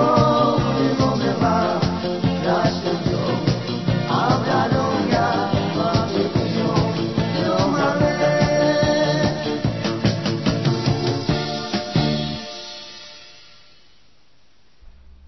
Señor.